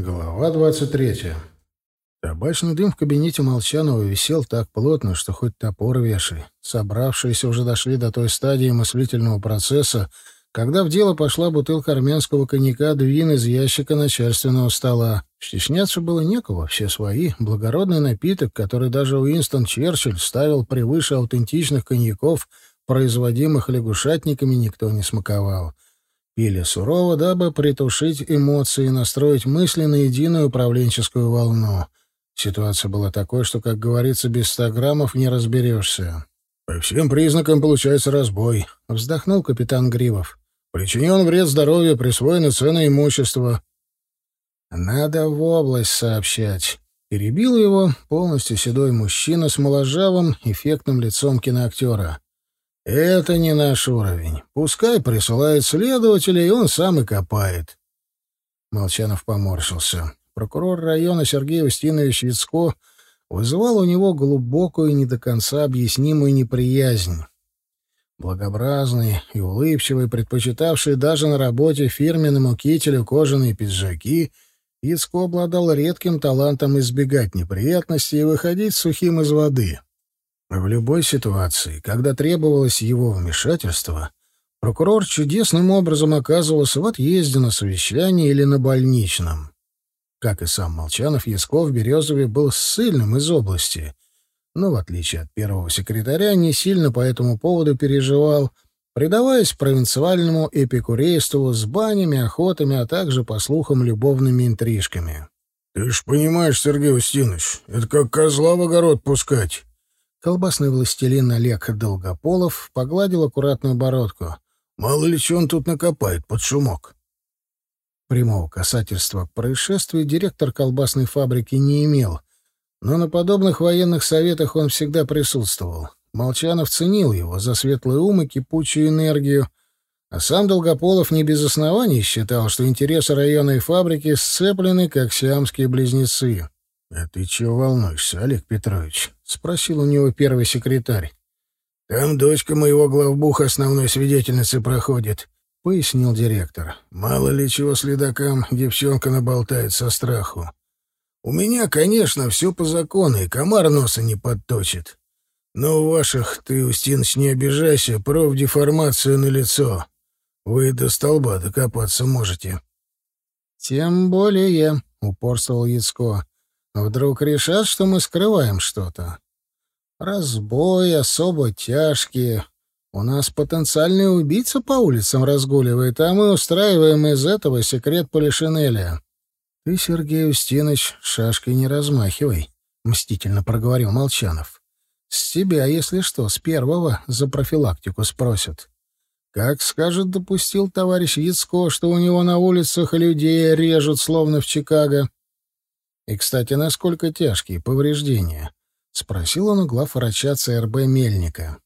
Глава двадцать третья. Табачный дым в кабинете Молчанова висел так плотно, что хоть топор вешай. Собравшиеся уже дошли до той стадии мыслительного процесса, когда в дело пошла бутылка армянского коньяка «Двин» из ящика начальственного стола. Стесняться было некого, все свои. Благородный напиток, который даже Уинстон Черчилль ставил превыше аутентичных коньяков, производимых лягушатниками, никто не смаковал. Пили сурово, дабы притушить эмоции и настроить мысли на единую управленческую волну. Ситуация была такой, что, как говорится, без ста граммов не разберешься. «По всем признакам получается разбой», — вздохнул капитан Гривов. «Причинен вред здоровью, присвоено ценное имущество». «Надо в область сообщать». Перебил его полностью седой мужчина с моложавым, эффектным лицом киноактера. Это не наш уровень. Пускай присылает следователя, и он сам и копает. Молчанов поморщился. Прокурор района Сергей Устинович Вицко вызывал у него глубокую не до конца объяснимую неприязнь. Благообразный и улыбчивый, предпочитавший даже на работе фирменному кителю кожаные пиджаки, Яцко обладал редким талантом избегать неприятностей и выходить сухим из воды. В любой ситуации, когда требовалось его вмешательство, прокурор чудесным образом оказывался в отъезде на совещании или на больничном. Как и сам Молчанов, Ясков в Березове был ссыльным из области, но, в отличие от первого секретаря, не сильно по этому поводу переживал, предаваясь провинциальному эпикурейству с банями, охотами, а также, по слухам, любовными интрижками. — Ты ж понимаешь, Сергей Устинович, это как козла в огород пускать. Колбасный властелин Олег Долгополов погладил аккуратную бородку. «Мало ли что он тут накопает под шумок». Прямого касательства к происшествию директор колбасной фабрики не имел, но на подобных военных советах он всегда присутствовал. Молчанов ценил его за светлый ум и кипучую энергию, а сам Долгополов не без оснований считал, что интересы районной фабрики сцеплены, как сиамские близнецы. — А ты чего волнуешься, Олег Петрович? — спросил у него первый секретарь. — Там дочка моего главбуха основной свидетельницы проходит, — пояснил директор. — Мало ли чего следакам девчонка наболтает со страху. У меня, конечно, все по закону, и комар носа не подточит. Но у ваших, ты, Устиныч, не обижайся, профдеформация на лицо. Вы до столба докопаться можете. — Тем более, — упорствовал Яцко. Вдруг решат, что мы скрываем что-то. Разбой особо тяжкие. У нас потенциальный убийца по улицам разгуливает, а мы устраиваем из этого секрет Полишинеля. — Ты, Сергей Устинович, шашкой не размахивай, — мстительно проговорил Молчанов. — С тебя, если что, с первого за профилактику спросят. Как скажет, допустил товарищ Яцко, что у него на улицах людей режут, словно в Чикаго. И, кстати, насколько тяжкие повреждения? — спросил он у главврача ЦРБ Мельника.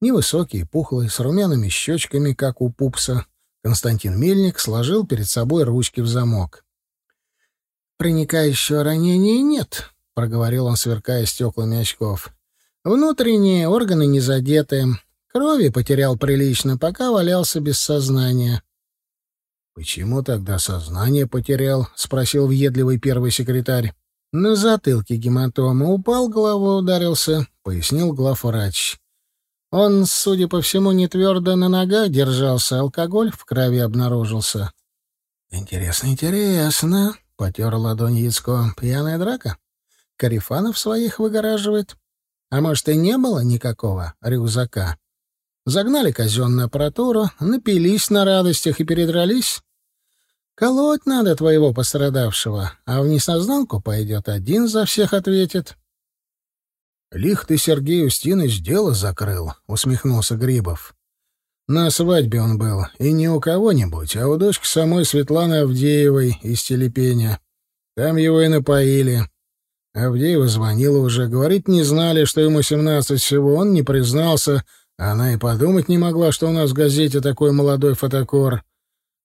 Невысокий, пухлый, с румяными щечками, как у пупса, Константин Мельник сложил перед собой ручки в замок. «Проникающего ранения нет», — проговорил он, сверкая стеклами очков. «Внутренние органы не задеты. Крови потерял прилично, пока валялся без сознания. «Почему тогда сознание потерял?» — спросил въедливый первый секретарь. «На затылке гематома упал, головой ударился», — пояснил главврач. «Он, судя по всему, не твердо на ногах держался, алкоголь в крови обнаружился». «Интересно, интересно», — потер ладонь Яцко. «Пьяная драка? Карифанов своих выгораживает? А может, и не было никакого рюкзака? Загнали казенную аппаратуру, напились на радостях и передрались?» Колоть надо твоего пострадавшего, а в несознанку пойдет один за всех ответит. — Лих ты, Сергей Устинович, дело закрыл, — усмехнулся Грибов. На свадьбе он был, и не у кого-нибудь, а у дочки самой Светланы Авдеевой из Телепеня. Там его и напоили. Авдеева звонила уже, говорит, не знали, что ему семнадцать всего, он не признался, она и подумать не могла, что у нас в газете такой молодой фотокор.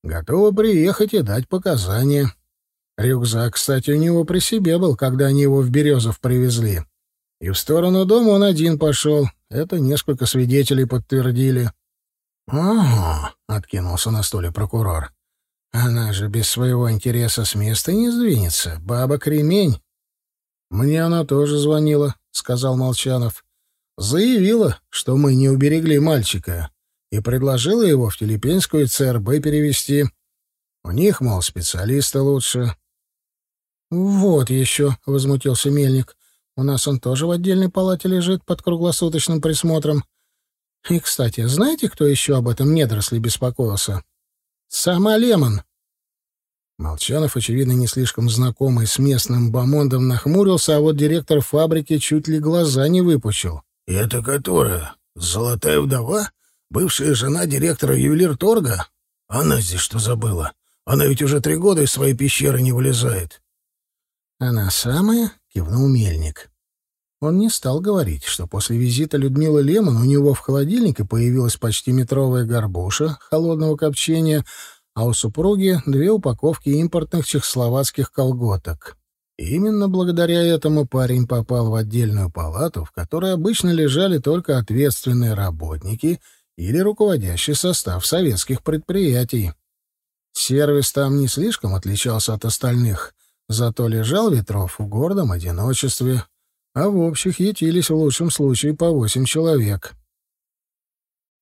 Готова приехать и дать показания. Рюкзак, кстати, у него при себе был, когда они его в Березов привезли. И в сторону дома он один пошел. Это несколько свидетелей подтвердили. — Ага, — откинулся на стуле прокурор. — Она же без своего интереса с места не сдвинется. Баба Кремень. Мне она тоже звонила, сказал Молчанов. Заявила, что мы не уберегли мальчика, и предложила его в Филиппинскую ЦРБ перевести. У них, мол, специалисты лучше. Вот еще, возмутился Мельник. У нас он тоже в отдельной палате лежит под круглосуточным присмотром. И, кстати, знаете, кто еще об этом недоросле беспокоился? Сама Лемон. Молчанов, очевидно, не слишком знакомый с местным бомондом, нахмурился, а вот директор фабрики чуть ли глаза не выпучил. — Это которая? Золотая вдова? Бывшая жена директора ювелирторга? Она здесь что забыла? Она ведь уже три года из своей пещеры не вылезает. — Она самая? — кивнул Мельник. Он не стал говорить, что после визита Людмилы Лемон у него в холодильнике появилась почти метровая горбуша холодного копчения, а у супруги две упаковки импортных чехословацких колготок. Именно благодаря этому парень попал в отдельную палату, в которой обычно лежали только ответственные работники или руководящий состав советских предприятий. Сервис там не слишком отличался от остальных, зато лежал Ветров в гордом одиночестве, а в общих ютились в лучшем случае по восемь человек.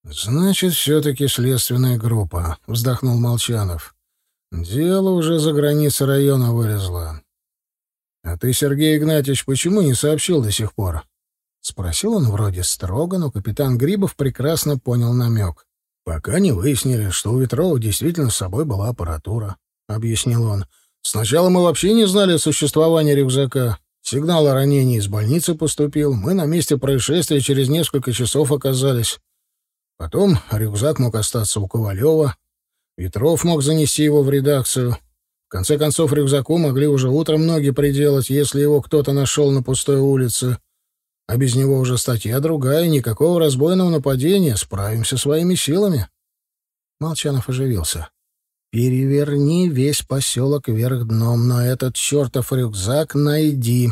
«Значит, все-таки следственная группа», — вздохнул Молчанов. «Дело уже за границы района вылезло». «А ты, Сергей Игнатьевич, почему не сообщил до сих пор?» — спросил он вроде строго, но капитан Грибов прекрасно понял намек. «Пока не выяснили, что у Ветрова действительно с собой была аппаратура», — объяснил он. «Сначала мы вообще не знали о существовании рюкзака. Сигнал о ранении из больницы поступил. Мы на месте происшествия через несколько часов оказались. Потом рюкзак мог остаться у Ковалева. Ветров мог занести его в редакцию. Конце концов, рюкзаку могли уже утром ноги приделать, если его кто-то нашел на пустой улице. А без него уже статья другая, никакого разбойного нападения. Справимся своими силами. Молчанов оживился. «Переверни весь поселок вверх дном, но этот чертов рюкзак найди!»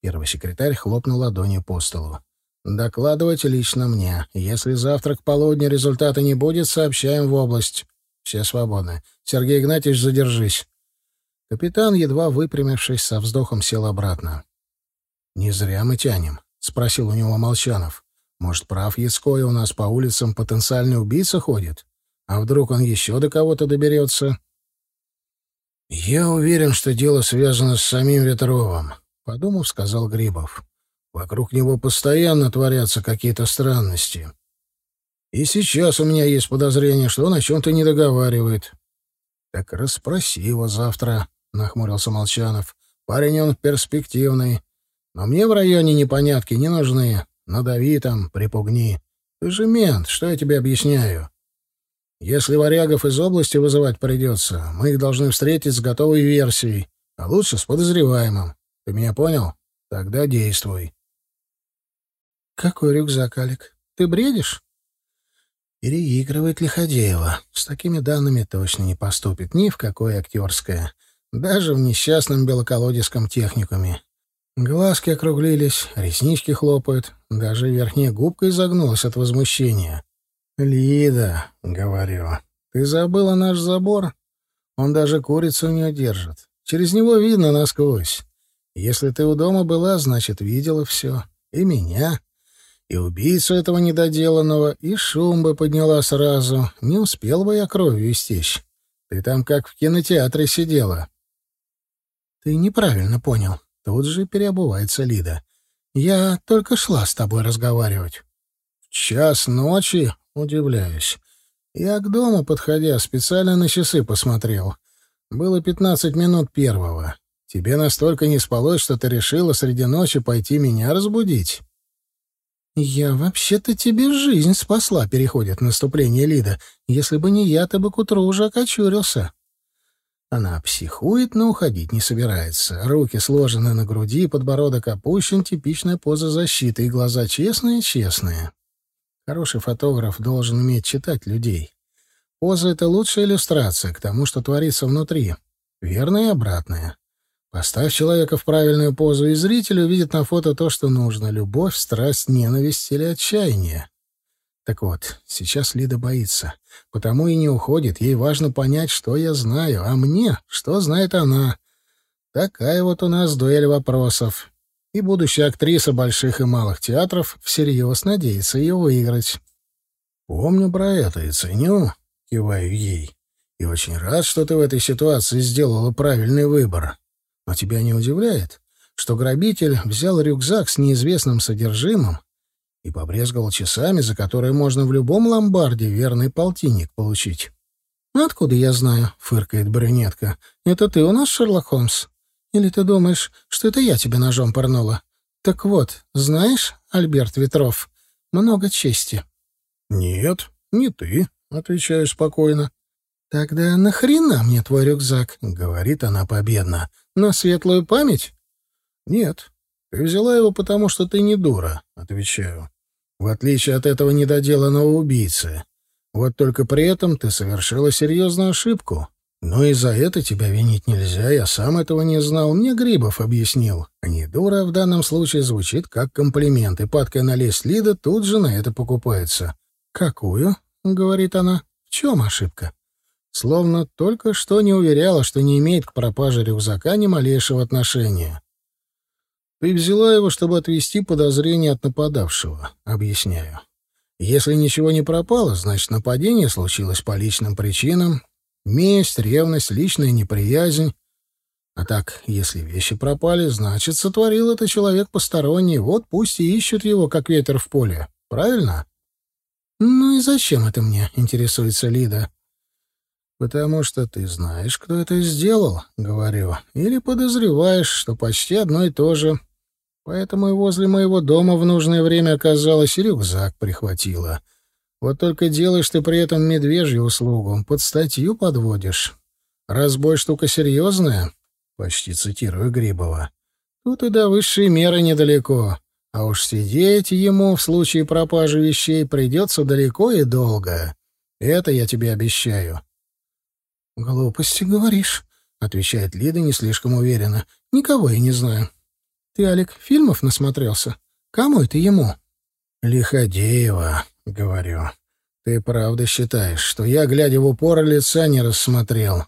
Первый секретарь хлопнул ладонью по столу. Докладывать лично мне. Если завтра к полудню результата не будет, сообщаем в область. Все свободны. Сергей Игнатьевич, задержись. Капитан, едва выпрямившись, со вздохом сел обратно. «Не зря мы тянем», — спросил у него Молчанов. «Может, прав Яцкой, у нас по улицам потенциальный убийца ходит? А вдруг он еще до кого-то доберется?» «Я уверен, что дело связано с самим Ветровым», — подумав, сказал Грибов. Вокруг него постоянно творятся какие-то странности. И сейчас у меня есть подозрение, что он о чем-то не договаривает. Так расспроси его завтра, нахмурился Молчанов. Парень он перспективный. Но мне в районе непонятки не нужны. Надави там, припугни. Ты же мент, что я тебе объясняю? Если варягов из области вызывать придется, мы их должны встретить с готовой версией, а лучше с подозреваемым. Ты меня понял? Тогда действуй. «Какой рюкзак, Алик? Ты бредишь?» Переигрывает Лиходеева. С такими данными точно не поступит ни в какое актерское. Даже в несчастном белоколодецком техникуме. Глазки округлились, реснички хлопают, даже верхняя губка изогнулась от возмущения. «Лида», — говорю, — «ты забыла наш забор? Он даже курицу не удержит. Через него видно насквозь. Если ты у дома была, значит, видела все. И меня, и убийцу этого недоделанного, и шум бы подняла сразу. Не успел бы я кровью истечь. Ты там как в кинотеатре сидела. Ты неправильно понял. Тут же переобувается Лида. Я только шла с тобой разговаривать. В час ночи, удивляюсь. Я к дому, подходя, специально на часы посмотрел. Было пятнадцать минут первого. Тебе настолько не спалось, что ты решила среди ночи пойти меня разбудить? «Я вообще-то тебе жизнь спасла», — переходит наступление Лида. «Если бы не я, ты бы к утру уже окочурился». Она психует, но уходить не собирается. Руки сложены на груди, подбородок опущен, типичная поза защиты, и глаза честные-честные. Хороший фотограф должен уметь читать людей. Поза — это лучшая иллюстрация к тому, что творится внутри. Верное и обратное. Поставь человека в правильную позу, и зритель увидит на фото то, что нужно — любовь, страсть, ненависть или отчаяние. Так вот, сейчас Лида боится, потому и не уходит. Ей важно понять, что я знаю, а мне, что знает она. Такая вот у нас дуэль вопросов. И будущая актриса больших и малых театров всерьез надеется ее выиграть. «Помню про это и ценю», — киваю ей. «И очень рад, что ты в этой ситуации сделала правильный выбор. Но тебя не удивляет, что грабитель взял рюкзак с неизвестным содержимым и побрезговал часами, за которые можно в любом ломбарде верный полтинник получить. «Откуда я знаю?» — фыркает брюнетка. «Это ты у нас, Шерлок Холмс? Или ты думаешь, что это я тебя ножом порнула? Так вот, знаешь, Альберт Ветров, много чести». «Нет, не ты», — отвечаю спокойно. «Тогда нахрена мне твой рюкзак?» — говорит она победно. «На светлую память?» «Нет, ты взяла его, потому что ты не дура», — отвечаю в отличие от этого недоделанного убийцы. Вот только при этом ты совершила серьезную ошибку. Но и за это тебя винить нельзя, я сам этого не знал, мне Грибов объяснил. Не дура в данном случае звучит как комплимент, и падкая налезть Лида тут же на это покупается. «Какую?» — говорит она. «В чем ошибка?» Словно только что не уверяла, что не имеет к пропаже рюкзака ни малейшего отношения. Ты взяла его, чтобы отвести подозрение от нападавшего, объясняю. Если ничего не пропало, значит, нападение случилось по личным причинам. Месть, ревность, личная неприязнь. А так, если вещи пропали, значит, сотворил это человек посторонний. Вот пусть и ищут его, как ветер в поле. Правильно? Ну и зачем это мне, интересуется Лида. «Потому что ты знаешь, кто это сделал», — говорю, «или подозреваешь, что почти одно и то же. Поэтому и возле моего дома в нужное время оказалось, и рюкзак прихватила. Вот только делаешь ты при этом медвежью услугу, под статью подводишь. Разбой штука серьезная, почти цитирую Грибова. Тут и до высшей меры недалеко. А уж сидеть ему в случае пропажи вещей придется далеко и долго. Это я тебе обещаю. — Глупости говоришь, — отвечает Лида не слишком уверенно. — Никого я не знаю. Ты, Алик, фильмов насмотрелся? Кому это ему? Лиходеева, говорю. Ты правда считаешь, что я, глядя в упор, лица не рассмотрел?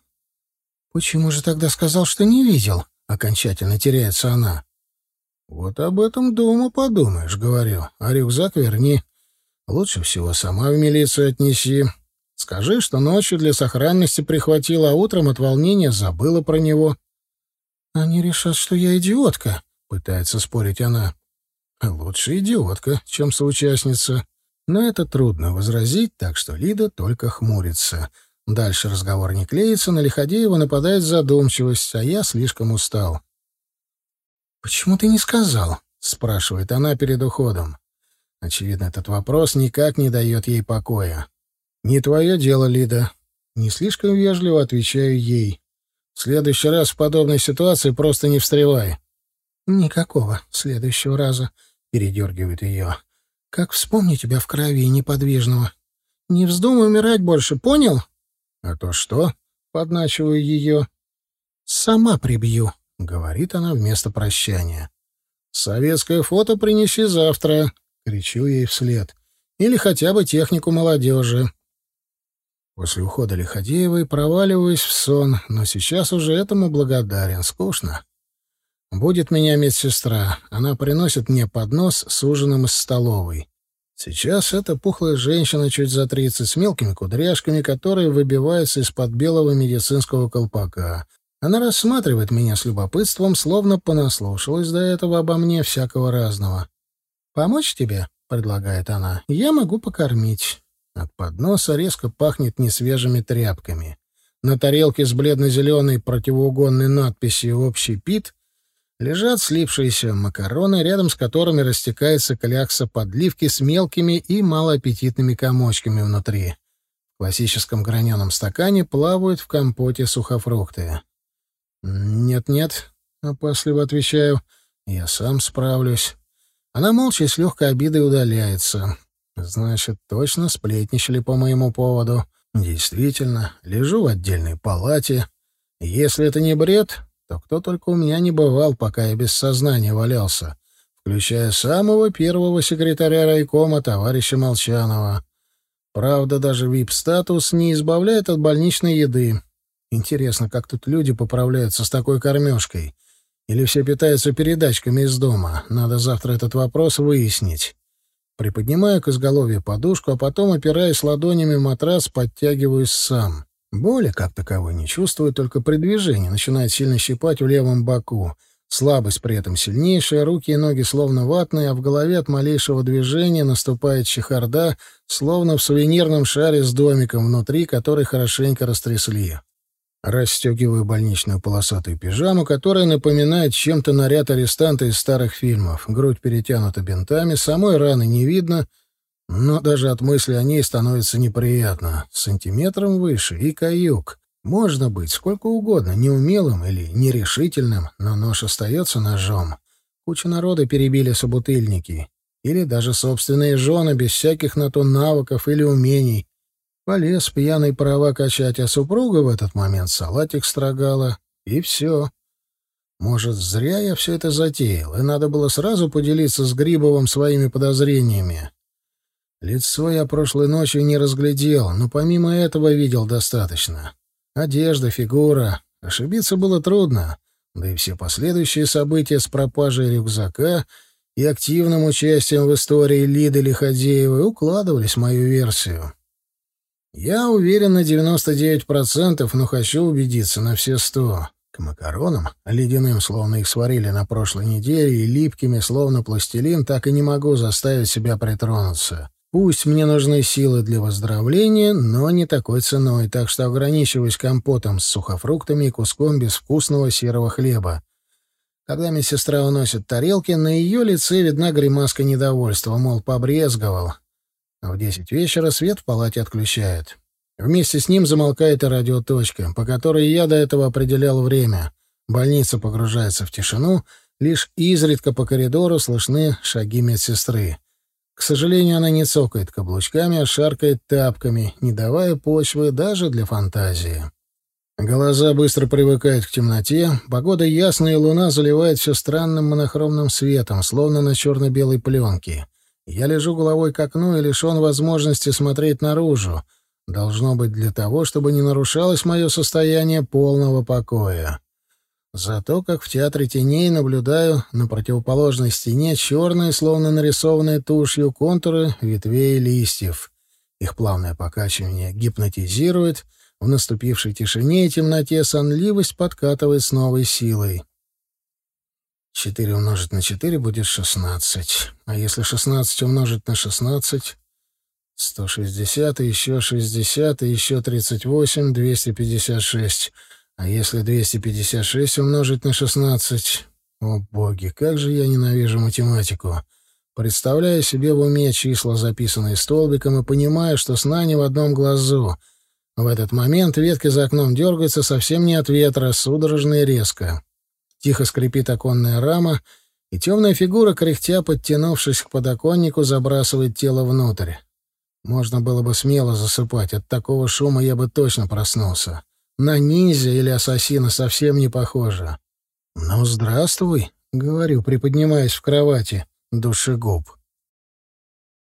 Почему же тогда сказал, что не видел? Окончательно теряется она. Вот об этом дома подумаешь, говорю. А рюкзак верни. Лучше всего сама в милицию отнеси. Скажи, что ночью для сохранности прихватила, а утром от волнения забыла про него. Они решат, что я идиотка, — пытается спорить она. «Лучше идиотка, чем соучастница». Но это трудно возразить, так что Лида только хмурится. Дальше разговор не клеится, на Лиходеева нападает задумчивость, а я слишком устал. «Почему ты не сказал?» — спрашивает она перед уходом. Очевидно, этот вопрос никак не дает ей покоя. «Не твое дело, Лида». Не слишком вежливо отвечаю ей. «В следующий раз в подобной ситуации просто не встревай. «Никакого следующего раза», — передергивает ее. «Как вспомни тебя в крови неподвижного. Не вздумай умирать больше, понял?» «А то что?» — подначиваю ее. «Сама прибью», — говорит она вместо прощания. «Советское фото принеси завтра», — кричу ей вслед. «Или хотя бы технику молодежи». После ухода Лиходеевой проваливаюсь в сон, но сейчас уже этому благодарен. Скучно. Будет меня медсестра. Она приносит мне поднос с ужином из столовой. Сейчас это пухлая женщина чуть за тридцать с мелкими кудряшками, которые выбиваются из-под белого медицинского колпака. Она рассматривает меня с любопытством, словно понаслушалась до этого обо мне всякого разного. «Помочь тебе?» — предлагает она. «Я могу покормить». От подноса резко пахнет несвежими тряпками. На тарелке с бледно-зеленой противоугонной надписью «Общий пит» лежат слипшиеся макароны, рядом с которыми растекается клякса подливки с мелкими и малоаппетитными комочками внутри. В классическом граненом стакане плавают в компоте сухофрукты. «Нет-нет», — опасливо отвечаю, — «я сам справлюсь». Она молча с легкой обидой удаляется. Значит, точно сплетничали по моему поводу. Действительно, лежу в отдельной палате. Если это не бред, то кто только у меня не бывал, пока я без сознания валялся, включая самого первого секретаря райкома товарища Молчанова. Правда, даже вип-статус не избавляет от больничной еды. Интересно, как тут люди поправляются с такой кормежкой? Или все питаются передачками из дома? Надо завтра этот вопрос выяснить. Приподнимаю к изголовью подушку, а потом, опираясь ладонями матрас, подтягиваюсь сам. Боли как таковой не чувствую, только при движении начинает сильно щипать в левом боку. Слабость при этом сильнейшая, руки и ноги словно ватные, а в голове от малейшего движения наступает чехарда, словно в сувенирном шаре с домиком внутри, который хорошенько растрясли. Расстегиваю больничную полосатую пижаму, которая напоминает чем-то наряд арестанта из старых фильмов. Грудь перетянута бинтами, самой раны не видно, но даже от мысли о ней становится неприятно. Сантиметром выше и каюк. Можно быть сколько угодно, неумелым или нерешительным, но нож остается ножом. Куча народа перебили собутыльники. Или даже собственные жены без всяких на то навыков или умений. Полез пьяный права качать, а супруга в этот момент салатик строгала. И все. Может, зря я все это затеял, и надо было сразу поделиться с Грибовым своими подозрениями. Лицо я прошлой ночью не разглядел, но помимо этого видел достаточно. Одежда, фигура. Ошибиться было трудно, да и все последующие события с пропажей рюкзака и активным участием в истории Лиды Лиходеевой укладывались в мою версию. Я уверен на 99%, но хочу убедиться на все сто. К макаронам, ледяным, словно их сварили на прошлой неделе, и липкими, словно пластилин, так и не могу заставить себя притронуться. Пусть мне нужны силы для выздоровления, но не такой ценой, так что ограничиваюсь компотом с сухофруктами и куском безвкусного серого хлеба. Когда медсестра уносит тарелки, на ее лице видна гримаска недовольства, мол, побрезговал. В десять вечера свет в палате отключают. Вместе с ним замолкает и радиоточка, по которой я до этого определял время. Больница погружается в тишину, лишь изредка по коридору слышны шаги медсестры. К сожалению, она не цокает каблучками, а шаркает тапками, не давая почвы даже для фантазии. Глаза быстро привыкают к темноте, погода ясная, луна заливает все странным монохромным светом, словно на черно-белой пленке. Я лежу головой к окну и лишен возможности смотреть наружу. Должно быть для того, чтобы не нарушалось мое состояние полного покоя. Зато, как в театре теней, наблюдаю на противоположной стене черные, словно нарисованные тушью, контуры ветвей и листьев. Их плавное покачивание гипнотизирует, в наступившей тишине и темноте сонливость подкатывает с новой силой. Четыре умножить на четыре будет шестнадцать. А если шестнадцать умножить на шестнадцать? Сто шестьдесят, еще шестьдесят, еще тридцать восемь, двести пятьдесят шесть. А если двести пятьдесят шесть умножить на шестнадцать? О, боги, как же я ненавижу математику. Представляю себе в уме числа, записанные столбиком, и понимаю, что сна не в одном глазу. В этот момент ветки за окном дергаются совсем не от ветра, судорожно и резко. Тихо скрипит оконная рама, и темная фигура, кряхтя, подтянувшись к подоконнику, забрасывает тело внутрь. Можно было бы смело засыпать, от такого шума я бы точно проснулся. На ниндзя или ассасина совсем не похоже. «Ну, здравствуй», — говорю, приподнимаясь в кровати, душегуб.